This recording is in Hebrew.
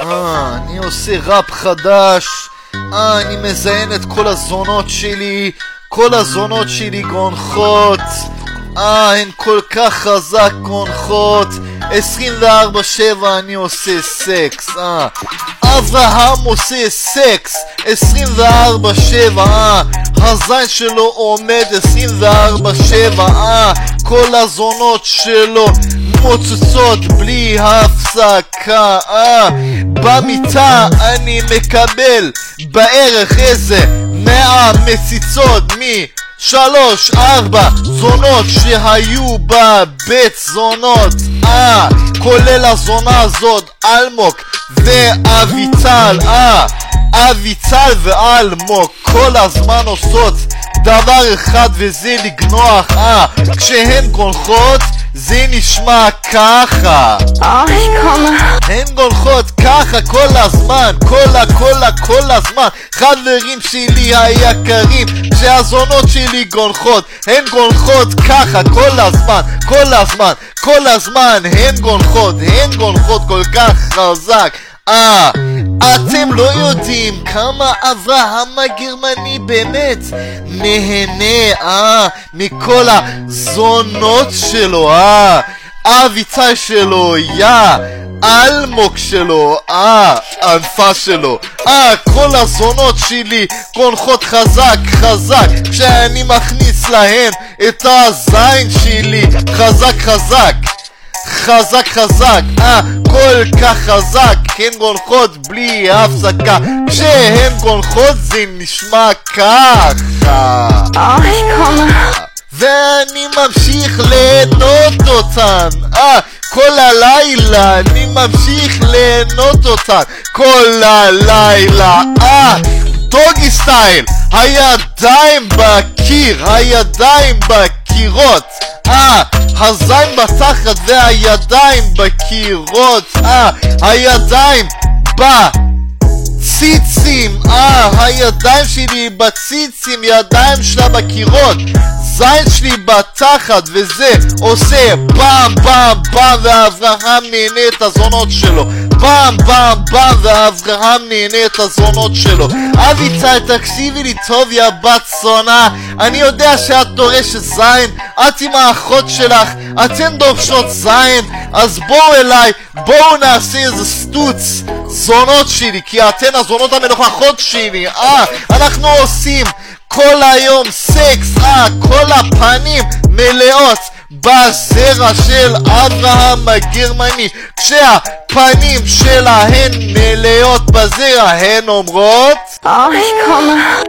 אה, אני עושה ראפ חדש. אה, אני מזיין את כל הזונות שלי. כל הזונות שלי גונחות. אה, הן כל כך חזק גונחות. 24-7 אני עושה סקס, אה. אברהם עושה סקס 24-7, אה. הזין שלו עומד 24-7, אה. כל הזונות שלו מוצצות בלי הפסקה, אה. במיטה אני מקבל בערך איזה 100 מציצות מ... שלוש, ארבע זונות שהיו בבית זונות, אה, כולל הזונה הזאת, אלמוג ואביטל, אה, אביטל ואלמוג כל הזמן עושות דבר אחד וזה לגנוח, אה, כשהן גונחות זה נשמע ככה. אוי, כמה. הן גונחות ככה כל הזמן, כל ה... כל הזמן. חברים שלי היקרים, כשהזונות שלי גונחות הן גונחות ככה כל הזמן, כל הזמן, כל הזמן הן גונחות, הן גונחות כל כך חזק אה, אתם לא יודעים כמה אברהם הגרמני באמת נהנה, אה, מכל הזונות שלו, אה, אביצי שלו, יא, אלמוג שלו, אה, ענפה שלו, אה, כל הזונות שלי קונחות חזק חזק כשאני מכניס להן את הזין שלי חזק חזק חזק חזק, אה, כל כך חזק, הן גונחות בלי הפסקה. כשהן גונחות זה נשמע ככה. ואני ממשיך ליהנות אותן, אה, כל הלילה אני ממשיך ליהנות אותן. כל הלילה, אה, דוגי סטייל, הידיים בקיר, הידיים בקירות, אה, הזין בתחת והידיים בקירות, אה, הידיים בציצים, אה, הידיים שלי בציצים, ידיים שלה בקירות, זין שלי בתחת וזה עושה פעם פעם פעם ואברהם נהנה את הזונות שלו. פעם פעם פעם ואברהם נהנה את הזונות שלו. אביצי תקשיבי לי טוב יא בת זונה. אני יודע שאת דורשת זין. את עם האחות שלך אתן דורשות זין. אז בואו אליי בואו נעשה איזה סטוץ זונות שלי כי אתן הזונות המנוכחות שלי. אה אנחנו עושים כל היום סקס, אה, כל הפנים מלאות בזרע של אברהם הגרמני כשהפנים שלהן מלאות בזרע הן אומרות אוי, כמה.